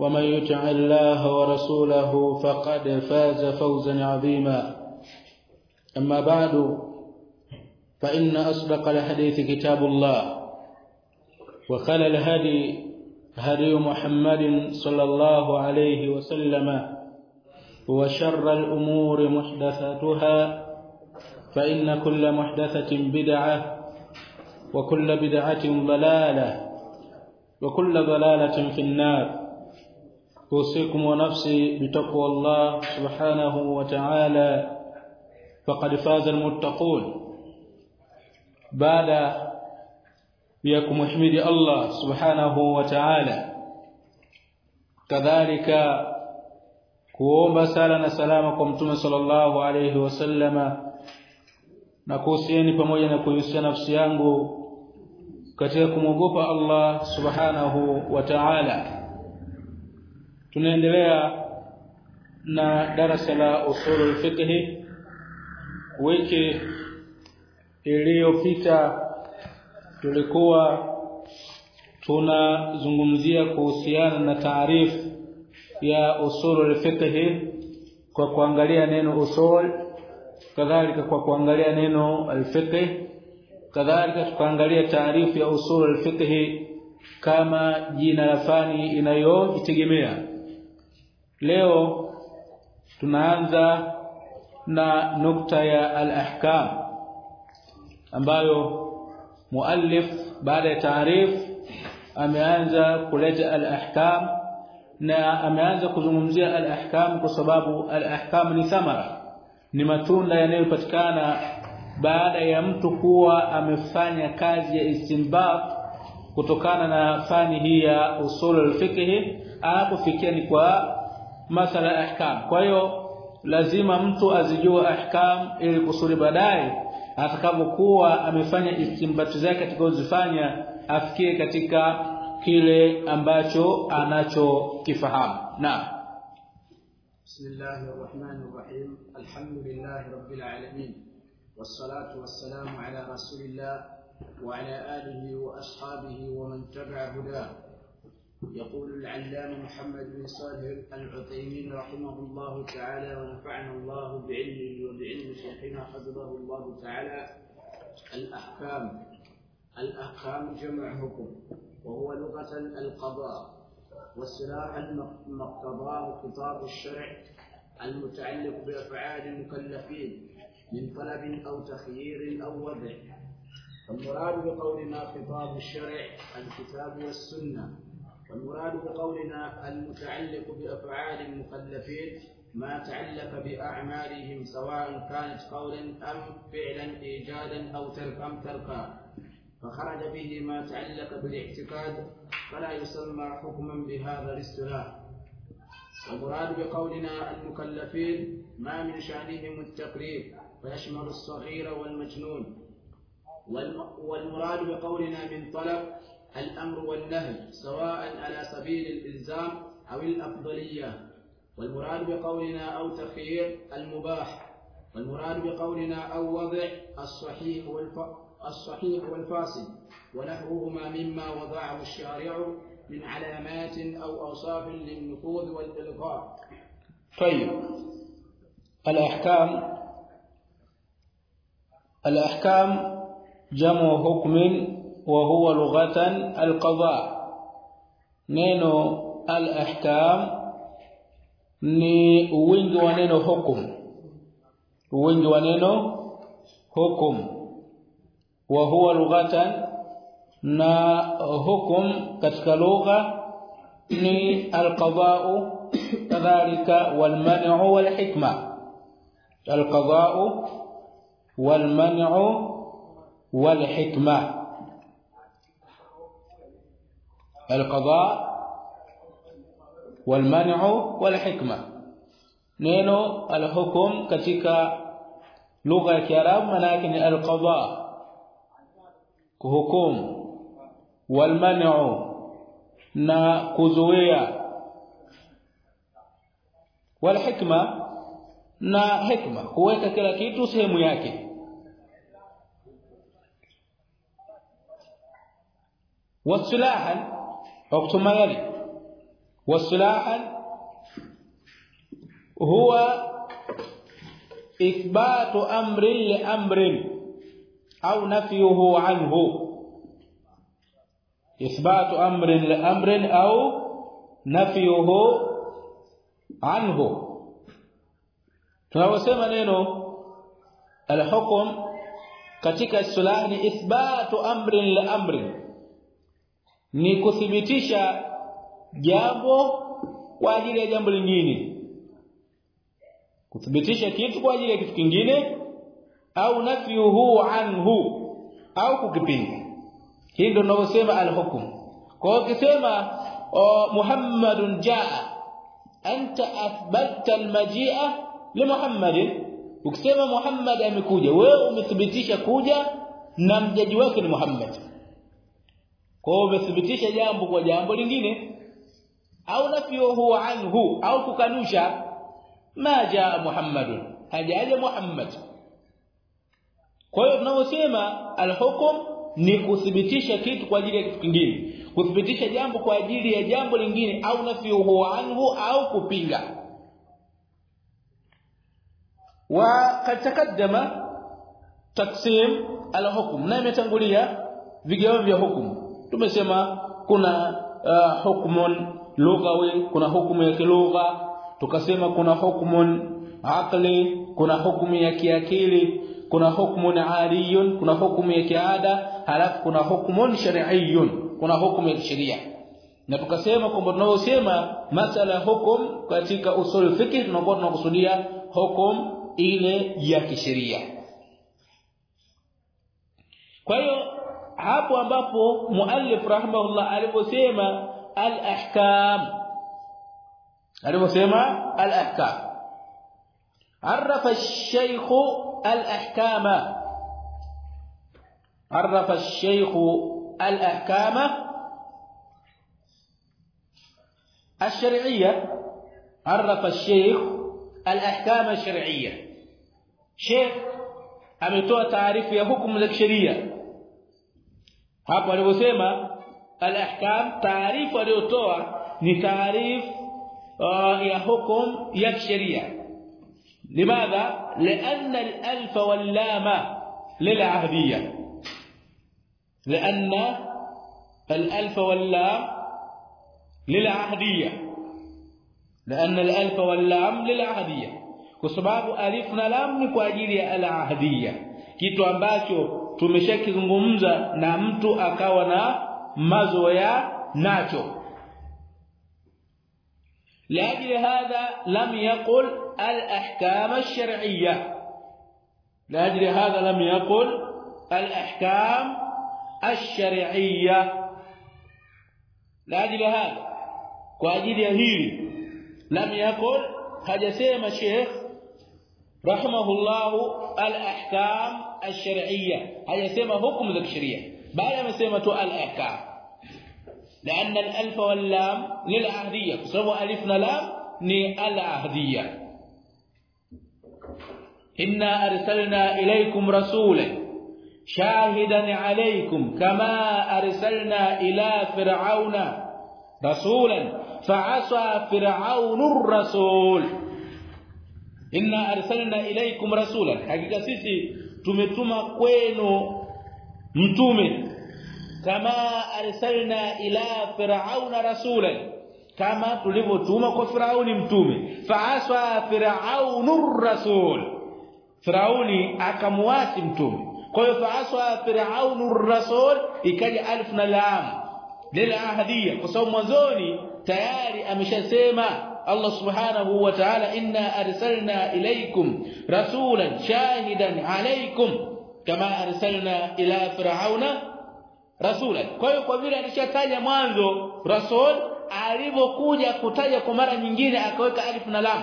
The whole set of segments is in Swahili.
ومن يطع الله ورسوله فقد فاز فوزا عظيما. أما بعد فإن أصدق الحديث كتاب الله وخل الهدي هدي محمد صلى الله عليه وسلم وشر الأمور محدثاتها فإن كل محدثة بدعة وكل بدعة ضلالة وكل ضلالة في النار. أوصيكم ونفسي بتقوى الله سبحانه وتعالى. فقد فاز المتقون. بعد بيكم احمد الله سبحانه وتعالى. كذلك كوما سألنا سلامكم تم صلى الله عليه وسلم. نكوسيني pamoja na kuhusiana nafsi كتيركم katika الله سبحانه وتعالى. Tunaendelea na darasa la usulul fiqh. Wiki iliyopita tulikuwa tunazungumzia kuhusiana na taarifu ya usulul fiqh kwa kuangalia neno usul kadhalika kwa kuangalia neno al-fiqh kadhalika tukaangalia taarifu ya usulul fiqh kama jina la fani inayojitegemea leo tunaanza na nukta ya al-ahkam ambayo muallif baada ya taarifu ameanza kuleta al-ahkam na ameanza kuzungumzia al-ahkam kwa sababu al-ahkam ni thamara ni matunda yanayopatikana baada ya mtu kuwa amefanya kazi ya istinbat kutokana na fani hii ya usul al-fiqh. Anapofikia ni kwa masala ahkam. Kwa hiyo lazima mtu azijue ahkam ili kusudi baadaye atakapokuwa amefanya istimbati zake atakazofanya afikie katika kile ambacho anachokifahamu. Rahim alhamdulillahi rabbil alamin. Wassalatu wassalamu ala rasulillah wa ala alihi wa ashabihi wa man tabi'a hudah يقول العلامة محمد بن صالح العثيمين رحمه الله تعالى ونفعنا الله بعلمه وبعلم شيخنا حفظه الله تعالى. الأحكام. الأحكام جمع حكم وهو لغة القضاء والسلاح ما اقتضاه خطاب الشرع المتعلق بأفعال المكلفين من طلب أو تخيير أو وضع. فالمراد بقولنا خطاب الشرع الكتاب والسنة. والمراد بقولنا المتعلق بأفعال المكلفين ما تعلق بأعمالهم سواء كانت قولا أم فعلا إيجادا أو ترك أم تركا. فخرج به ما تعلق بالاعتقاد فلا يسمى حكما بهذا الاصطلاح. والمراد بقولنا المكلفين ما من شأنهم التقليد فيشمل الصغير والمجنون. والمراد بقولنا من طلب الأمر والنهي سواء على سبيل الإلزام أو الأفضلية. والمراد بقولنا أو تخيير المباح. والمراد بقولنا أو وضع الصحيح. الصحيح والفاسد ونحوهما مما وضعه الشارع من علامات أو أوصاف للنفوذ والإلقاء طيب. الأحكام. الأحكام جمع حكم وهو لغة القضاء. نينو الأحكام ني وينج ونينو حكم. وينج ونينو حكم. وهو لغة نا حكم ketika لغة ني القضاء كذلك والمنع والحكمة. القضاء والمنع والحكمة. القضاء والمنع والحكمة. نينو الحكم ketika لغة العرب معناه القضاء كحكم والمنع نا كزويا والحكمة نا حكمة. كويت كلا كيتو سهمو yake والسلاح وقت ما يلي. واصطلاحا هو إثبات أمر لأمر أو نفيه عنه. إثبات أمر لأمر أو نفيه عنه. tunawasema neno alhukum katika istilah ni amrin li amrin ni kuthibitisha jambo kwa ajili ya jambo lingine. Kuthibitisha kitu kwa ajili ya kitu kingine au nafyuhu anhu au kukipinga. Hii ndio tunavyosema alhukum kwa hiyo ukisema muhammadun jaa anta athbatta almajia li muhammadin ukisema muhammad amekuja wewe umethibitisha kuja na mjaji wake ni muhammad kwa hiyo umethibitisha jambo kwa jambo lingine au nafyuhu anhu au kukanusha ma jaa muhammadun hajaja muhammad kwa hiyo tunavyosema alhukum ni kuthibitisha kitu kwa ajili ya kitu kingine kuthibitisha jambo kwa ajili ya jambo lingine au nafyuhu anhu au kupinga وقد تقدم تقسيم الحكم na imetangulia vigawo vya hukumu tumesema kuna uh, hukmun lughawi kuna hukumu ya kilugha. Tukasema kuna hukmun aqli kuna hukumu ya kiakili kuna hukmun adiyun kuna hukumu ya kiada halafu kuna hukmun shar'iyyun kuna hukumu ya sheria na tukasema kwamba tunaposema masala hukum katika usul fiqh tunakuwa tunakusudia hukum ile ya kisheria. Kwa hiyo hapo ambapo muallif rahimahullah aliposema al-ahkam aliposema al-ahkam عرف الشيخ الأحكام عرف الشيخ الأحكام الشرعية عرف الشيخ الأحكام الشرعية شيخ ametoa taarifu ya hukumu za kisheria hapo aliposema al-ahkam taarifu aliyotoa ni taarifu uh, ya hukum ya kisheria لماذا لأن الالف واللام للعهديه لأن الالف واللام للعهديه لأن الالف واللام للعهديه kwa alif na lam ni kwa ajili ya al-ahadiyya kitu ambacho tumeshakizungumza na mtu akawa na mazoea nacho لاجل هذا لم يقل الاحكام الشرعيه لاجل هذا لم يقل الاحكام الشرعيه لاجل هذا kwa ajili ya hili lam yakul hajasema sheikh rahimahullah al-ahkam الشرعية. هيسمى حكم الشرعيه بعد ما سمى تو الاكا لأن الألف واللام للعهدية. بسبب ألف ولام ني العهدية. ان أرسلنا إليكم رسولا شاهدا عليكم كما أرسلنا إلى فرعون رسولا فعصى فرعون الرسول. إنا أرسلنا إليكم رسولا. حقيقة سيسي tumetuma kwenu mtume kama arsalna ila fir'auna rasulan kama tulivyotuma kwa firauni mtume. Faaswa fir'aunur rasul firauni akamwasi mtume. Kwa hiyo faaswa fir'aunur rasul ikaja alif na lam lil ahadiya kwa sababu mwanzoni tayari ameshasema Allah subhanahu wa ta'ala inna arsalna ilaykum rasulan shahidan alaykum kama arsalna ila fir'auna rasulan. Kwa hiyo kwa vile alishataja mwanzo rasul alipokuja kutaja kwa mara nyingine akaweka alif na lam.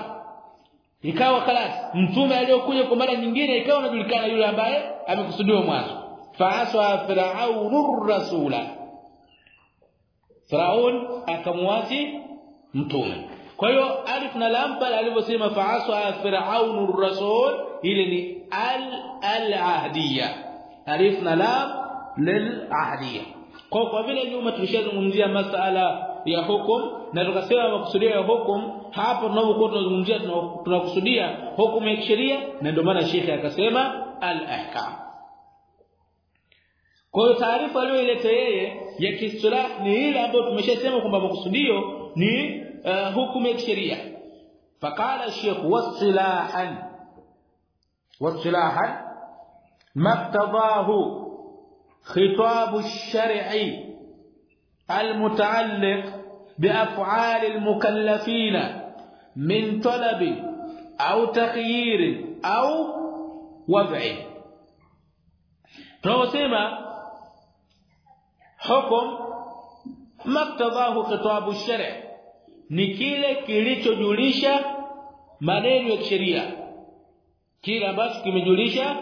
Ikawa kalas mtume aliyokuja kwa mara nyingine ikawa anajulikana yule ambaye amekusudiwa mwanzo. Faaswa fir'aunur rasula. Firaun akamwasi mtume kwa hiyo alif na lam pale alivyosema faaswa fir'aunur rasul ile ni al al ahdiya alif na lam lil ahdiya kwa kwa vile nyuma tulishazungumzia masala ya hukum na tukasema makusudio ya hukum hapo tunapokuwa tunazungumzia tunakusudia hukumu ya kisheria na ndio maana shekhe akasema al ahkam kwa hiyo taarifa aliyoileta yeye ya kiistilah ni ile ambayo tumeshasema kwamba makusudio ni uh, hukumu ya kisheria faqala shaykh wasilahan wasilahan maqtadahu خطاب الشرع المتعلق بافعال المكلفين من طلب أو تخيير أو وضع tunasema hukum maktadahu khitabu shari ni kile kilichojulisha maneno ya kisheria. Kile ambacho kimejulisha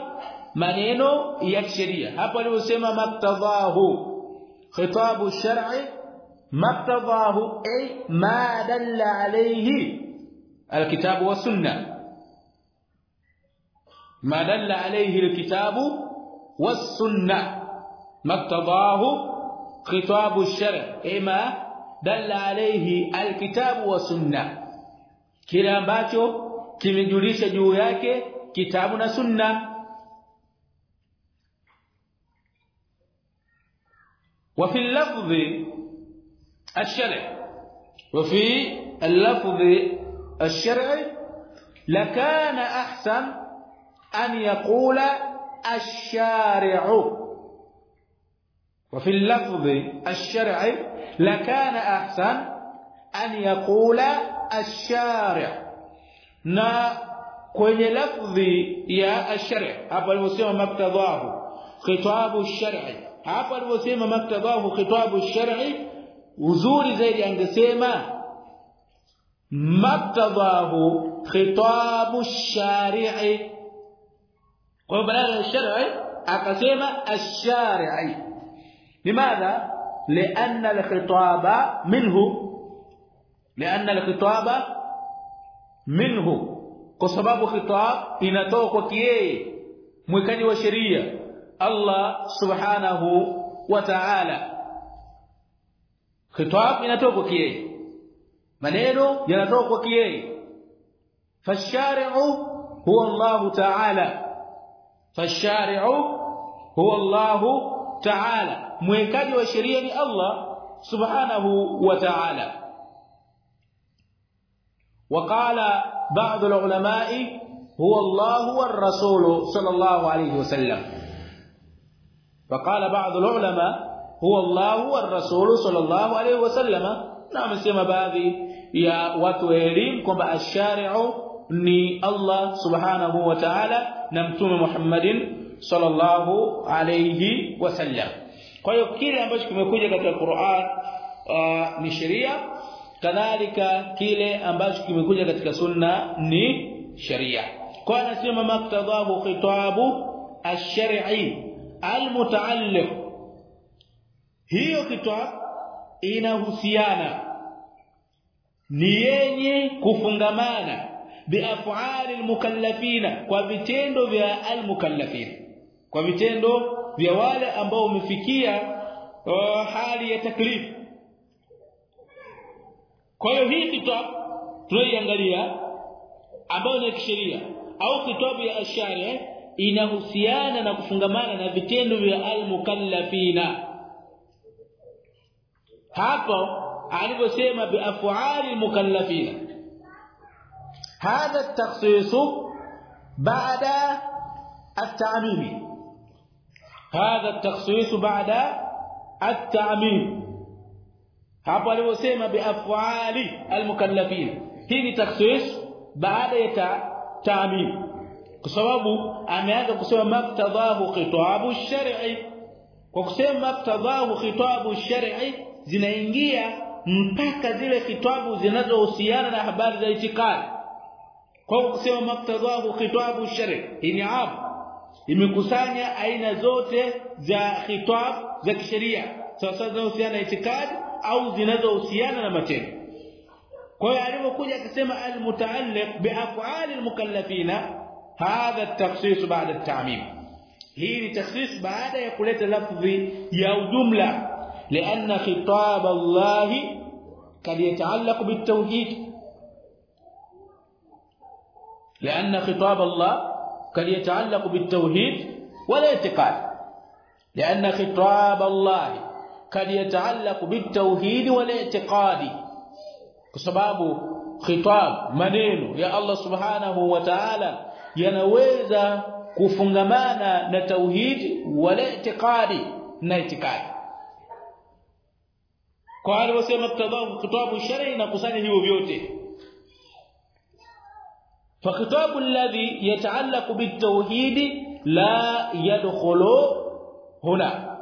maneno ya kisheria. Hapo aliposema maktadhahu khitabu shar'i maktadhahu ay ma dalla alayhi alkitabu wa sunna. Ma dalla alayhi alkitabu was sunna. Maktadhahu khitabu shar'i ay ma اما دل عليه الكتاب والسنة. kile ambacho kimejulisha juu yake kitabu na sunna وفي اللفظ الشرع. وفي اللفظ الشرع لكان أحسن أن يقول الشارع. وفي اللفظ الشرعي لكان أحسن أن يقول الشارع. نا كل لفظ يا الشرع. هبا ما مقتضاه خطاب الشرع. هبا ما مقتضاه خطاب الشرع. وزوري زي ما مقتضاه خطاب الشارع. قبل الشرع اقسم الشارعي, الشارعي. لماذا؟ لأن الخطاب منه. لأن الخطاب منه. بسبب خطاب ينطوق كيه مكني وشريعه الله سبحانه وتعالى خطاب ينطوق كيه منينو ينطوق كيه فالشارع هو الله تعالى فالشارع هو الله تعالى تعالى موكاجي وشريعه الله سبحانه وتعالى وقال بعض العلماء هو الله والرسول صلى الله عليه وسلم فقال بعض العلماء هو الله والرسول صلى الله عليه وسلم نعم كما بابي يا watu elim kwamba ash-shari'u ni Allah subhanahu wa sallallahu alayhi wasallam. Kwa hiyo kile ambacho kimekuja katika Qur'an uh, ni sheria. Kadhalika kile ambacho kimekuja katika sunna ni sheria. Kwa anasema maktadahu khitabu ash-shar'i al-muta'alliq. Hiyo kitab inahusiana ni yenye kufungamana biaf'ali almukallafina kwa vitendo vya almukallafina kwa vitendo vya wale ambao wamefikia uh, hali ya taklif. Kwa hiyo hii kitab tunaiangalia ambayo ni kisheria au kitabu ya ashari inahusiana na kufungamana na vitendo vya almukallafina. Hapo alivyosema biafwali almukallafina. Hadha at-takhsis ba'da at-ta'mimi. هذا التخصيص بعد التعميم hapo alivyosema biaf'ali almukallafin hii ni takhsis baada ya ta'mim kwa sababu ameanza kusema maktadhahu khitabu shar'i kwa kusema maktadhahu khitabu shar'i zinaingia mpaka zile khitabu zinazohusiana na habari za itikadi kwa kusema maktadhahu khitabu shar'i hii ni aam imekusanya aina zote za khitab za kisheria sasa zinazohusiana na itikadi au zinazohusiana na matendo kwa hiyo alipokuja akasema almutaalliq biaf'ali almukallafina hadha at-takhsis ba'da at-ta'mim hii ni takhsis baada ya kuleta lafzi ya ujumla لأن خطاب الله قد يتعلق بالتوحيد لأن خطاب الله قد يتعلق بالتوحيد والاعتقاد لأن خطاب الله قد يتعلق بالتوحيد والاعتقاد بسبب خطاب maneno ya Allah subhanahu wa ta'ala yanaweza kufungamana na tauhid wala i'tiqadi na itikadi kwa alivyosema kitabu kitabu shar'i na kusanya hivyo vyote فخطاب الذي يتعلق بالتوحيد لا يدخل هنا.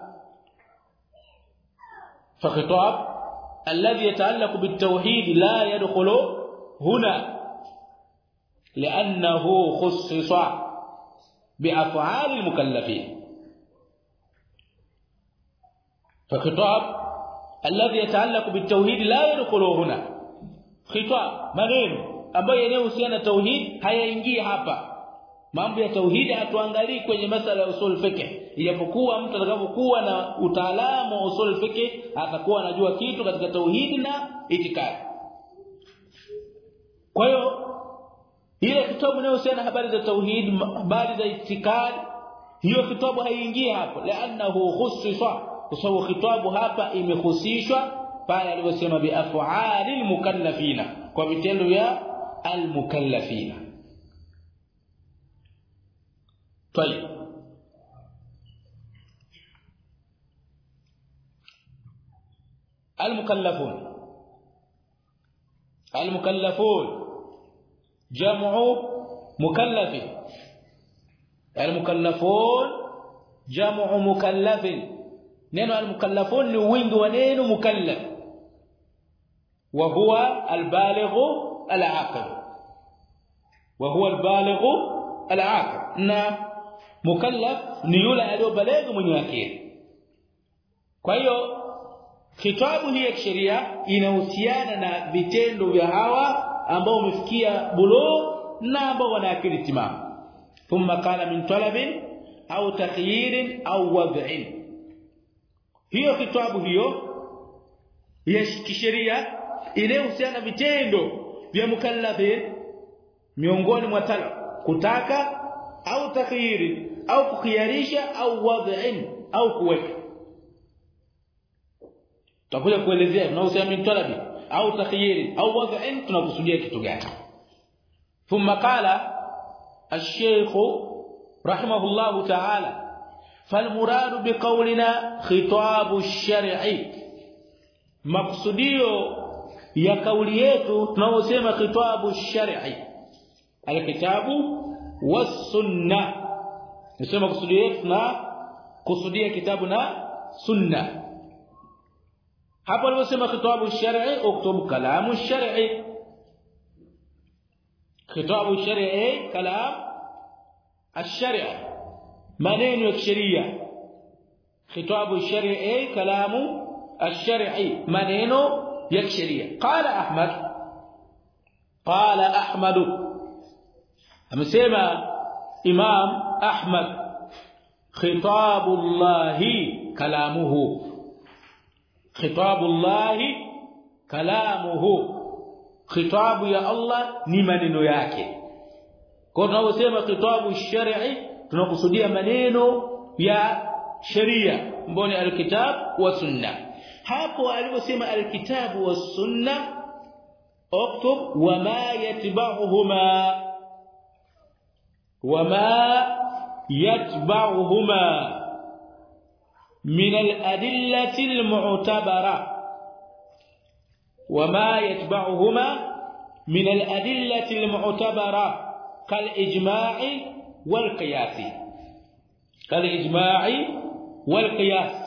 فخطاب الذي يتعلق بالتوحيد لا يدخل هنا. لأنه خصص بأفعال المكلفين. فخطاب الذي يتعلق بالتوحيد لا يدخل هنا. خطاب maneno ambayo yanayohusiana na tauhid hayaingii hapa. Mambo ya tauhid hatuangalii kwenye masala ya usul fiqh. Ijapokuwa mtu atakapokuwa na utaalamu wa usul fiqh atakuwa anajua kitu katika tauhid na itikadi. Kwa hiyo ile kitabu inayohusiana na habari za tauhid habari za itikadi hiyo kitabu haiingii hapo laanahu khussisa kwa sababu kitabu hapa imehusishwa pale alivyosema bi af'alil mukallafina kwa vitendo vya almukallafina طيب. المكلفون. المكلفون. جمع مكلف. المكلفون جمع مكلف. نينو المكلفون neno mukallaf wa huwa albaligh wa huwa albaligh alaqil na mukallaf ni yule aliyobalegha mwenye akili. Kwa hiyo kitabu hii ya kisheria inahusiana na vitendo vya hawa ambao wamefikia bulugh na ambao wana akili timamu. Thumma qala min talabin au takhyirin au wad'in. Hiyo kitabu hiyo ya kisheria inayohusiana na vitendo vya mukallafin miongoni mwa talab kutaka au takhyiri au kukhiarisha au wad'in au kuweka tutakuja kuelezea tunahusiana min talabi au takhyiri au wad'in tunakusudia kitu gani thumma qala الشيخ رحمه الله تعالى فالمراد بقولنا خطاب الشرع مقصوديو ya kauli yetu tunaosema khitabu shar'i alkitabu was-sunna nasema kusudi yetu na kusudia kitabu na sunna hapo aliposema khitabu shar'i uktubu kalamu shar'i khitabu shar'i kalam الشرع maneno ya kisheria khitabu shar'i kalamu الشرعي maneno ya kisheria qala ahmad qala ahmad amesema Imam Ahmad khitabullahi kalamuhu khitabullahi kalamuhu khitabu ya Allah ni maneno yake kwa tunaposema khitabu shar'i tunakusudia maneno ya sheria mboni alkitab wa sunna hapo aliposema alkitabu wasunna uktub wama yatba'uhuma wama yatba'uhuma min aladillati almu'tabara wama yatba'uhuma min aladillati almu'tabara kalijma'i walqiyasi kalijma'i والقياس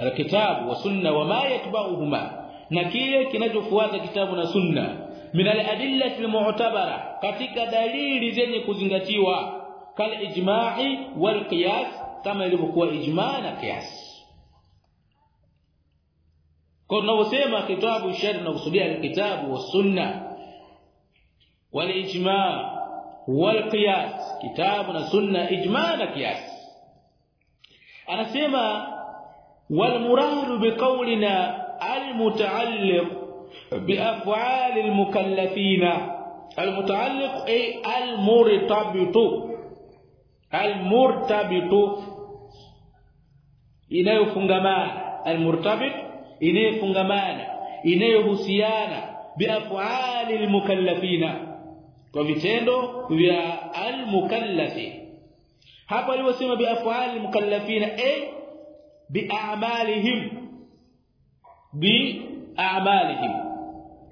alkitabu wa sunna wama yatba'uhuma na kile kinachofuata kitabu na sunna. Min aladillati almu'tabara katika dalili zenye kuzingatiwa. Kal ijma'i wal qiyas kama ilivyokuwa ijma' na qiyas. Kwa tunaposema kitabu shari na kusudia kitabu wa sunna. Wal ijma' wal qiyas kitabu na sunna ijma' na qiyas. Anasema والمراد بقولنا المتعلق بأفعال المكلفين. المتعلق أي المرتبط. المرتبط. انه فغمان المرتبط انه فغمان انه يحسيانا بافعال المكلفين كفتندو المكلفين المكلف هapo aliyosema biafal mukallafina eh bi'amalihim. Biamalihim.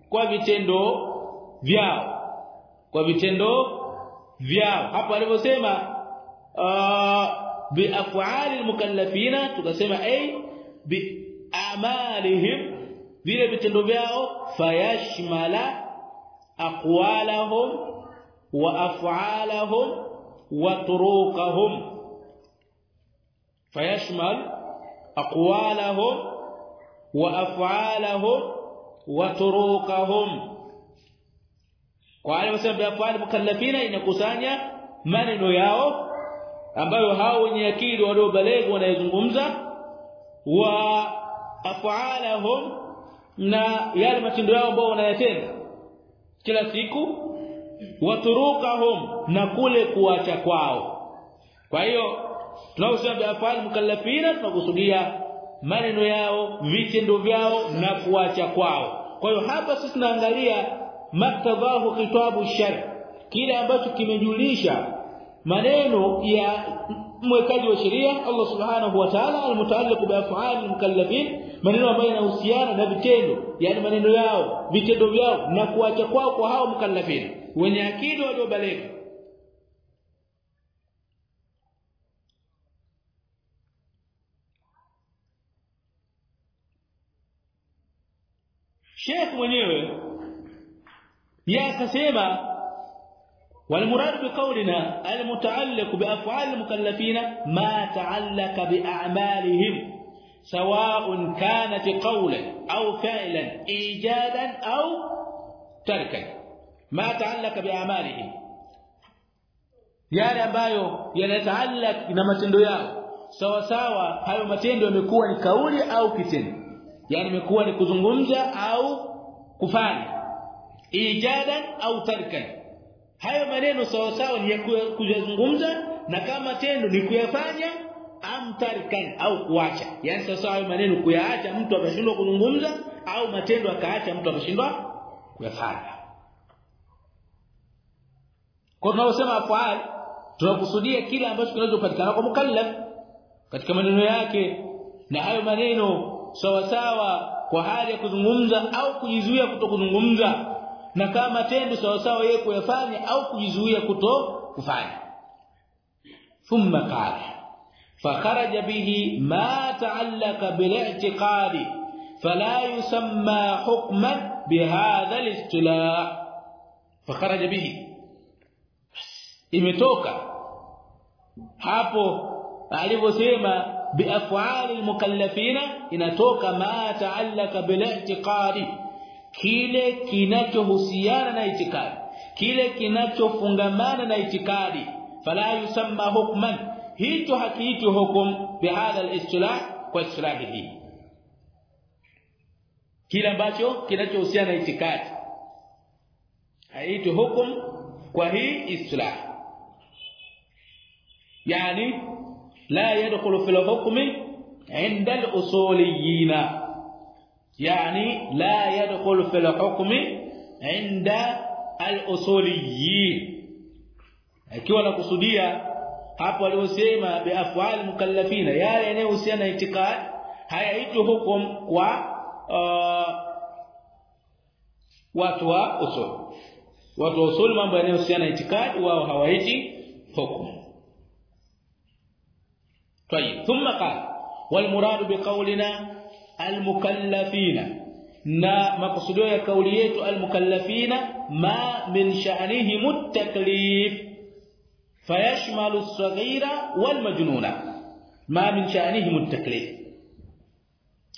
Kwa vitendo vyao. Kwa vitendo vyao. Hapo alivyosema bi af'ali almukallafina tukasema ay bi a'malihim vile vitendo vyao fayashmala aqwalahum wa af'alahum wa turuqahum fayashmal aqwalahum wa af'alahum wa turuqahum kwa wale bi biafali mukallafina inakusanya maneno yao ambayo hao wenye akili waliobalegu wanayozungumza wa af'alahum na yale matendo yao ambao wanayatenda kila siku wa turuqahum na kule kuacha kwao. Kwa hiyo tunaposema biafali mukallafina tunakusudia maneno yao vitendo vyao na kuacha kwao. Kwa hiyo hapa sisi tunaangalia maktabahu kitabu shari kile ambacho kimejulisha maneno ya mwekaji wa sheria Allah subhanahu wa ta'ala almutaalliq bi mukallafin maneno ambayo yanahusiana na vitendo yani maneno yao vitendo vyao na kuacha kwao kwa hao mukallafin. Wenye akili waliobaleka شيخ mwenyewe يا akasema والمراد بقولنا المتعلق بأفعال المكلفين ما تعلق بأعمالهم سواء كانت قولا أو فعلا ايجادا أو تركا ما تعلق بأعمالهم. يعني ambayo yanatalak na matendo yao sawa sawa hayo matendo yamekuwa ni kauli au kitendo yani imekuwa ni kuzungumza au kufanya ijadan au tarkan. Hayo maneno sawa sawa ni kuzungumza na kama tendo ni kuyafanya am tarkan au kuacha. Yani sawa sawa maneno kuyaacha mtu akashindwa kuzungumza au matendo akaacha mtu akashindwa kuyafanya. Kwa tunaposema afal tunakusudia kila ambacho kinachopatikana kwa mukallaf katika maneno yake na hayo maneno sawa sawa kwa hali ya kuzungumza au kujizuia kutokuzungumza. Na kama tendo sawa sawa yeye kuyafanya au kujizuia kuto kufanya. Thumma qala fakharaja bihi ma ta'allaqa bil-i'tiqadi fala yusamma hukman bihadha al-istilah fakharaja bihi. Imetoka. Hapo alivyosema biaf'ali almukallafina inatoka ma ta'allaka bil-i'tiqadi kile kinachohusiana na itikadi kile kinachofungamana na itikadi fala yusamma hukman hicho hakiitwi hukum bihadha al-istilah kwa istilahi hii kile ambacho kinachohusiana na itikadi haitwi hukum kwa hii istilah yani la yadkhulu fil hukmi عند الاصوليين يعني لا يدخل في الحكم عند الاصوليين akiwa nakusudia hapo aliosema bi afwal mukallafina yale yanayohusiana na itikad hayaitwi hukum kwa uh, watu wa usul watu wa usul mambo yanayohusiana na itikad wao hawaiti hukum طيب ثم قال والمراد بقولنا المكلفين. نا مقصود يا قولي المكلفين ما من شانه متكليف فيشمل الصغير والمجنون. ما من شانه متكليف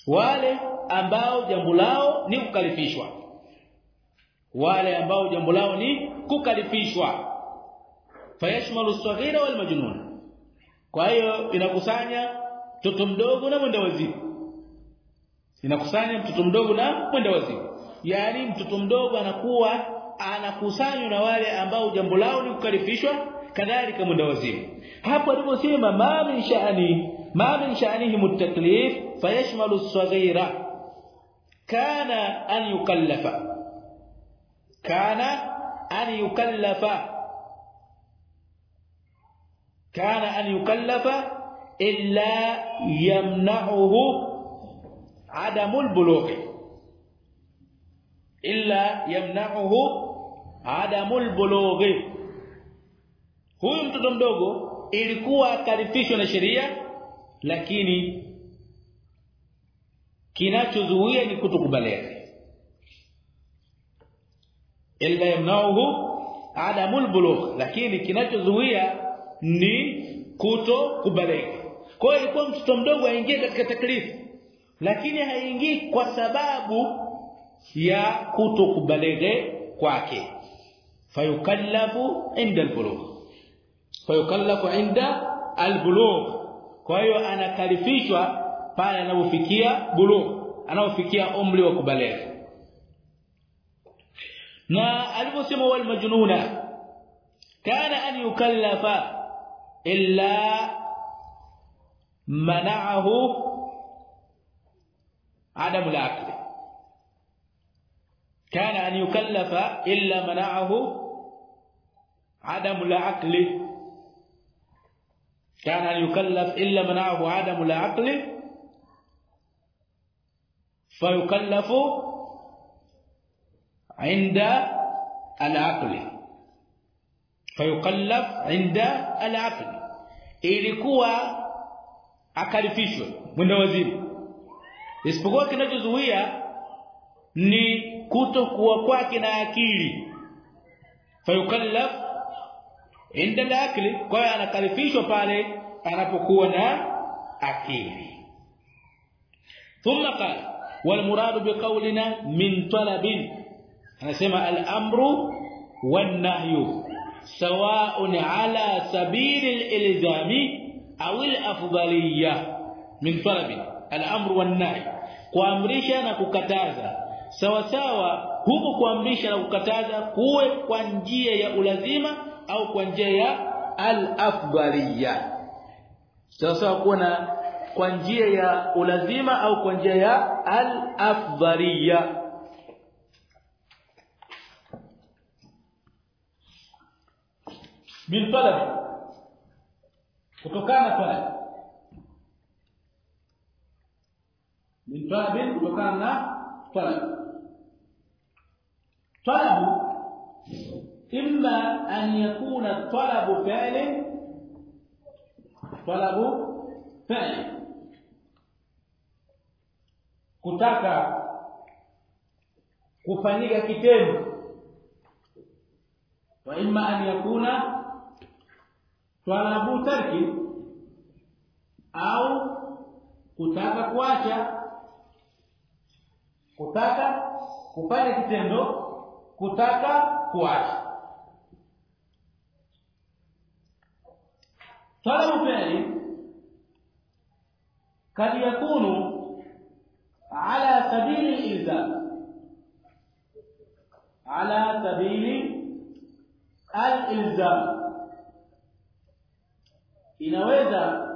wale ambao jambo lao ni kukalifishwa wale ambao jambo lao فيشمل الصغير والمجنون. Kwa hiyo inakusanya mtoto mdogo na mwenda wazimu inakusanya mtoto mdogo na mwenda wazimu yani mtoto mdogo anakuwa anakusanywa na wale ambao jambo lao ni kukarifishwa kadhalika mwenda wazimu hapo aliposema ma min sha'ani ma min sha'anihi mutaklif fayashmalu as-saghira. Kana an yukallafa. Kana an yukallafa kana an yukallafa illa yamna'uhu adamul bulughi illa yamna'uhu adamul bulughi huyu mtoto mdogo ilikuwa akarifishwa na sheria lakini kinachozuia ni kutokubaliana illa yamnauhu adamul bulugh lakini kinachozuia ni kutokubalika kwa hiyo ilikuwa mtoto mdogo aingie katika taklifu. Lakini haingii kwa sababu ya kuto kutokubalege kwake. Fayukallafu inda albulugh. Fayukallafu inda albulugh. Kwa hiyo anakalifishwa pale anapofikia bulugh anapofikia umri wa kubalegha na aliposema wal majnuna kana an yukallafa illa mana'ahu عدم العقل كان أن يكلف إلا منعه عدم العقل كان أن يكلف إلا منعه عدم العقل فيكلف عند العقل fayukallaf inda al-aql. Ilikuwa akalifishwe mwenda wazimu isipokuwa kinachozuia ni kuto kuwa kwake na akili. Fayukallaf inda al-aql kwa anakalifishwa pale anapokuwa na akili. Thumma qala wal muradu biqawlina min talabin. Anasema al-amru wan nahyu sawa'un ala سبيل al-ilzami aw al-afdaliyah min talabi al-amr wan-nahy kuamrisha na kukataza. Sawa sawa huko kuamrisha na kukataza kuwe kwa njia ya ulazima au kwa njia ya al-afdaliyya sawa sawa kuna kwa njia ya ulazima au kwa njia ya al-afdaliyya min talabi kutokana pale min talabi kutokana na talabi talabu imma an yakuna talabu fi'li talabu fi'li. Kutaka kufanyika kitendo. Wa imma an yakuna twalabu tarki au kutaka kuacha kutaka kufanya kitendo kutaka kuacha. Talabu fi'li قد يكون على سبيل الإلزام على سبيل الإلزام inaweza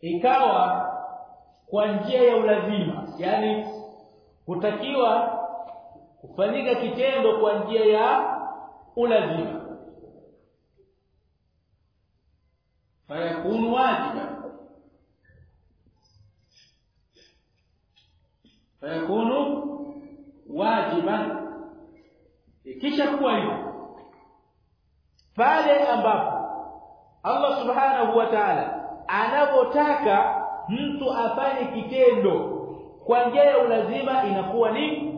ikawa kwa njia ya ulazima. Yani kutakiwa kufanyika kitendo kwa njia ya ulazima. Fayakunu wajiba fayakunu wajiba ikisha kuwa hivyo pale ambapo Allah subhanahu wa ta'ala anapotaka mtu afanye kitendo kwa njia ya ulazima inakuwa ni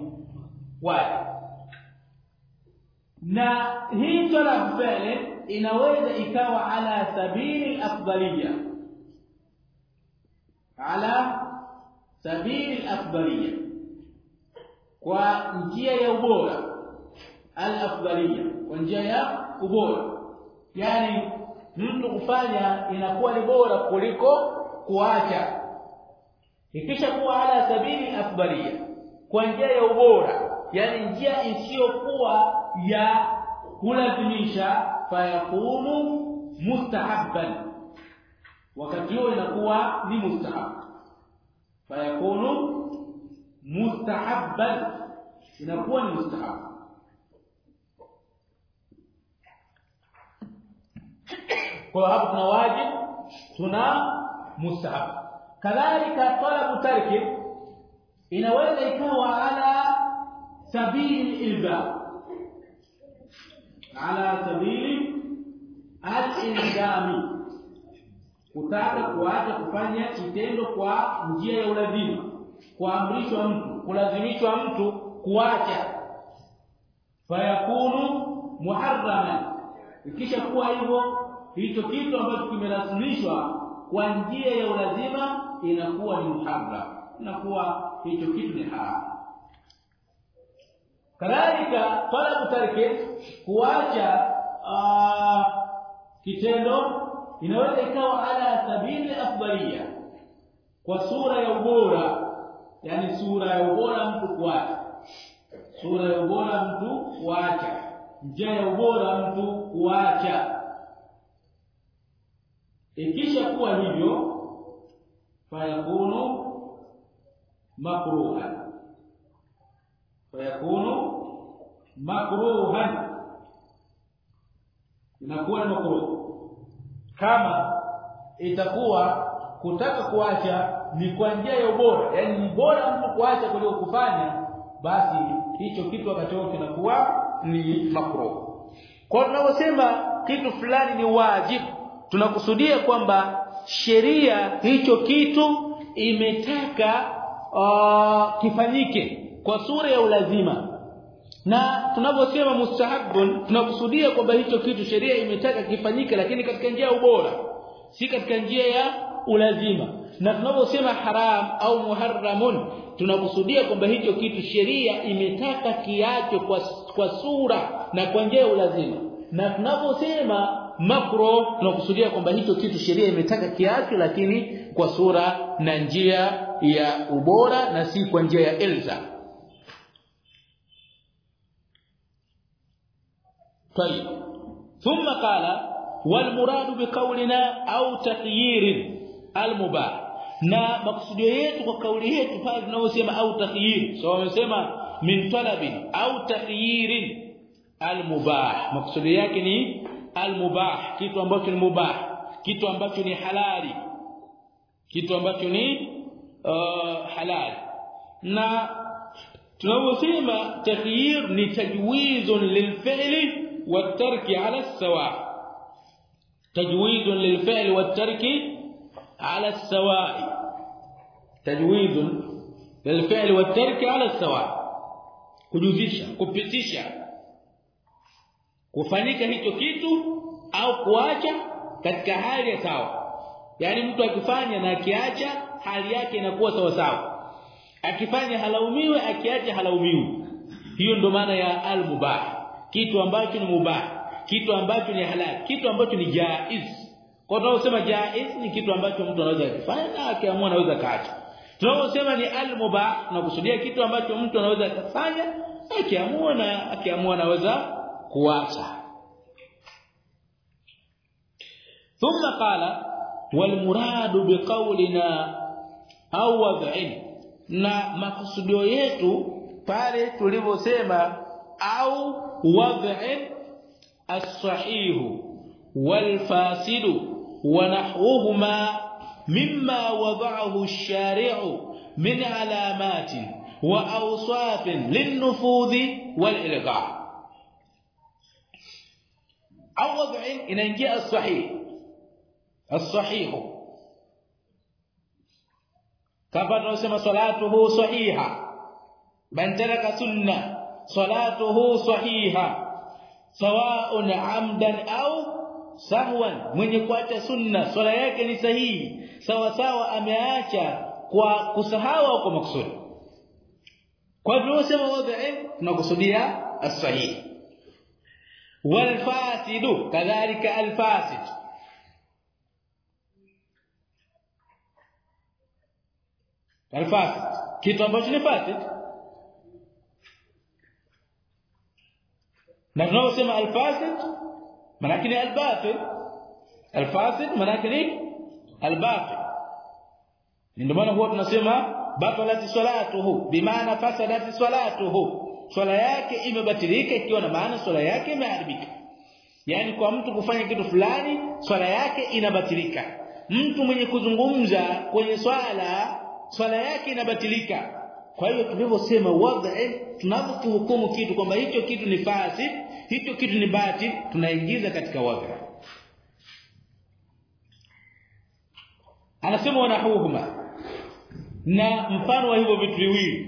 wajibu. Na hii talab fale inaweza ikawa ala sabili afdaliya ala sabili afdaliya kwa njia ya ubora al-afdaliya kwa njia ya ubora. Yani mtu kufanya inakuwa ni bora kuliko kuacha. Ikisha kuwa ala sabili afdalia kwa njia ya ubora yani njia isiyokuwa ya kulazimisha fayakunu mustahabban wakati huo inakuwa ni mustahab. Fayakunu mustahabban inakuwa ni mustahab kwa hapo tuna wajib tuna mustahab. Kadhalika talabu tarki inaweza ikawa ala sabili ilzam ala sabili al-ilzami kutaka kuacha kufanya kitendo kwa njia ya ulazima. Kuamrishwa mtu kulazimishwa mtu kuacha. Fayakunu muharrama. Ikisha kuwa hivyo hicho kitu ambacho kimerasimishwa kwa njia ya ulazima inakuwa ni muharram inakuwa hicho kitu ni haram. Kadhalika talabu tarki kuacha kitendo inaweza ikawa ala sabili afdalia kwa sura ya ubora yani sura ya ubora mtu kuacha. Sura ya ubora mtu kuacha. Njia ya ubora mtu kuacha ikisha kuwa hivyo fayakunu makruhan. Fayakunu makruhan. Inakuwa ni makruh. Kama itakuwa kutaka kuacha ni kwa njia ya ubora yani ni bora mtu kuacha kuliko kufanya basi hicho kitu akachoo kinakuwa ni makruh. Kwa tunaposema kitu fulani ni wajibu tunakusudia kwamba sheria hicho kitu imetaka uh, kifanyike kwa sura ya ulazima. Na tunaposema mustahabun tunakusudia kwamba hicho kitu sheria imetaka kifanyike lakini katika njia ya ubora si katika njia ya ulazima. Na tunaposema haram au muharramun tunakusudia kwamba hicho kitu sheria imetaka kiacho kwa kwa sura na kwa njia ya ulazima. Na tunaposema makro tunakusudia kwamba hicho kitu sheria imetaka kiacho lakini kwa sura na njia ya ubora na si kwa njia ya ilza طيب ثم قال والمراد بقولنا او تغيير المباح na maksudio yetu kwa kauli yetu pale tunaosema au takhyir so wamesema min talabin au takhyirin almubah maksudio yake ni almubah. Kitu ambacho ni mubah. Kitu ambacho ni halali kitu ambacho ni uh, halali na tunaposema taghyir ni tajwizun lilfi'li watarki ala sawa tajwizun lilfi'li watarki ala sawa tajwizun lilfi'li watarki ala sawa kujuzisha kupitisha kufanyika hicho kitu au kuacha katika hali ya sawa. Yani mtu akifanya na akiacha hali yake inakuwa sawa sawa. Akifanya halaumiwe akiacha halaumiwi. Hiyo ndo maana ya al-mubah. Kitu ambacho ni mubah. Kitu ambacho ni halal. Kitu ambacho ni jaiz. Kwa tunaposema jaiz ni kitu ambacho mtu anaweza kufanya na akiamua anaweza kaacha. Tunaposema ni al-mubah tunakusudia kitu ambacho mtu anaweza kufanya akiamua na akiamua anaweza kuacha. ثم قال والمراد بقولنا au wad'in. Na makusudio yetu pale tulivyosema au wad'in as-sahihu والفاسد ونحوهما مما وضعه الشارع من علامات وأوصاف للنفوذ والإلغاء au wad'in inaingia as-sahih. As-sahih. Kama tunasema salatuhu sahiha. Man taraka sunna salatuhu sahiha. Sawa'un amdan au sahwan. Mwenye kuacha sunna swala yake ni sahihi. Sawa sawa ameacha kwa kusahau au kwa makusudi. Kwa hivyo tunasema wadhi tunakusudia as-sahih والفاسد كذلك الفاسد. الفاسد. كيتو امبوش الفاسد. نحن نغنو الفاسد مناكني الباطل. الفاسد مناكني الباطل. عندما هو تنسما بطلت صلاته بمعنى فسدت صلاته. Swala yake imebatilika ikiwa na maana swala yake imeharibika. Yani kwa mtu kufanya kitu fulani swala yake inabatilika. Mtu mwenye kuzungumza kwenye swala swala yake inabatilika. Kwa hiyo tulivyosema wadhi tunapohukumu kitu kwamba hicho kitu ni fasi hicho kitu ni batil tunaingiza katika wadhi anasema wanahuhuma. Na mfano wa hivyo vitu viwili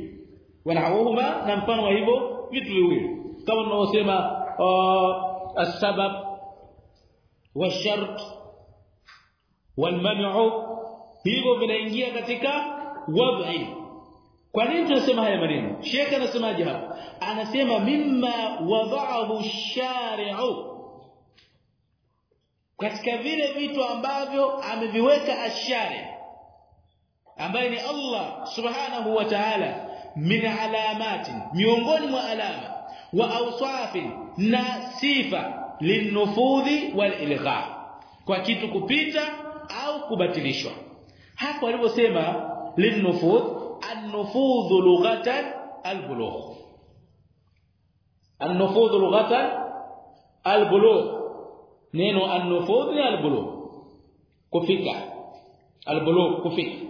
wanahuhuma na mfano wa hivyo vitu viwili. Kama tunavyosema uh, as-sabab wash-shart hivyo vinaingia katika wadhi kwa nini tunasema haya maneno? Sheikh anasemaje hapa? Anasema mimma wada'ahu shari'u katika vile vitu ambavyo ameviweka ashari ambaye ni Allah subhanahu wa ta'ala min alamati miongoni mwa alama wa awsafin na sifa linufudhi wal kwa kitu kupita au kubatilishwa. Hapo aliposema linufudh an-nufudh lughatan al-bulugh. An-nufudh lughatan al-bulugh. Neno an-nufudh kufika. Al-bulugh kufika.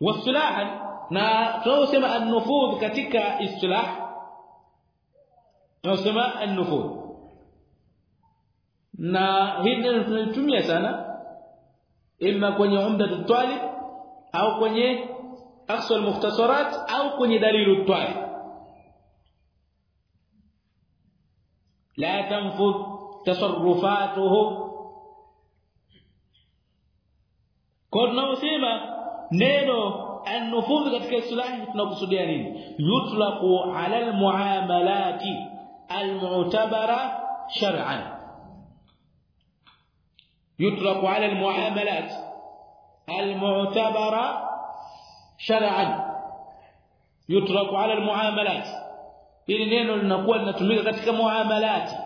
واصلاحا نا توسم النفوذ ketika اصلاح توسم النفوذ. نا هنا نستعملها سنه إما كوني عمدة الطالب أو كوني أقصى المختصرات أو كوني دليل الطالب. لا تنفذ تصرفاتهم كنا نسمي neno an-nufudh katika islahi tunakusudia nini yutlaqu ala al-muamalati al-mu'tabara shar'an يطلق على المعاملات المعتبرة شرعا يطلق على المعاملات ili neno linakuwa linatumika katika muamalati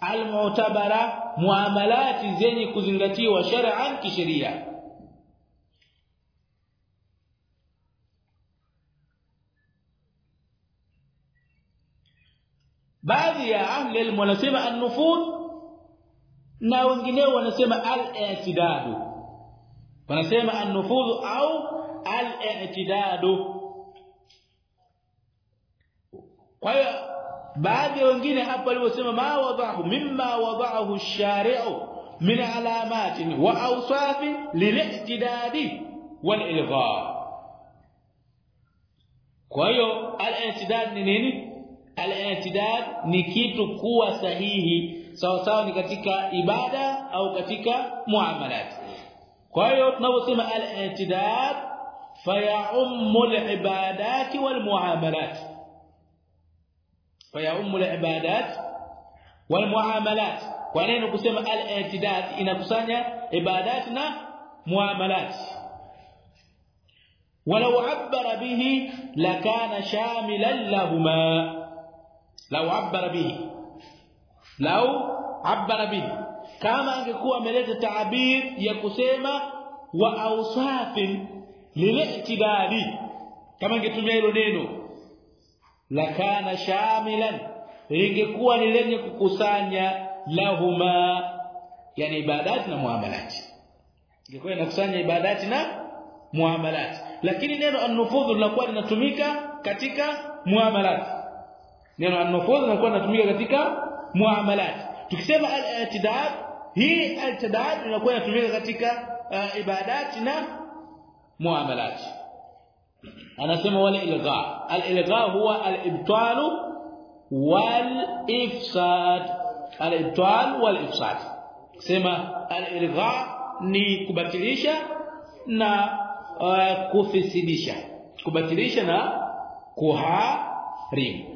almu'tabara muamalati zenye kuzingatiwa shar'an kisheria baadhi ya ahli ilmu wanasema an-nufudh na wengineo wanasema al-i'tidadu wanasema an-nufudh au al-i'tidadu kwa hiyo baadhi wengine hapa waliosema ma wadahu mimma wadahu ash-shari'u min alamatin wa awsafin lil-i'tidadi wal-ilgha kwa hiyo al-i'tidad ni nini al-i'tidad ni kitu kuwa sahihi sawa sawa ni katika ibada au katika muamalat kwa hiyo tunaposema al-i'tidad fayaumu al-ibadat wal-muamalat fayaumu al-ibadat wal-muamalat kwa neno kusema al-i'tidad inakusanya ibadat na muamalat ولو عبر به لكان شاملا لهما lau abara bihi. Lau abara bihi. Kama angekuwa ameleta taabir ya kusema wa ausafin lilitibali kama angetumia hilo neno lakana shamilan ingekuwa ni lenye kukusanya lahuma yani ibadati na muamalati. Ingekuwa inakusanya ibadati na muamalati. Lakini neno an-nufudh linakuwa linatumika katika muamalati. Neno an-nufudh linakuwa linatumika katika muamalati tukisema al-i'tidad hii al-i'tidad inakuwa inatumika katika uh, ibadati na muamalati anasema wala ilgha al-ilgha huwa al-ibtal wal-ifsad al-ibtal wal-ifsad sema al-ilgha ni kubatilisha na uh, kufisidisha kubatilisha na kuharibu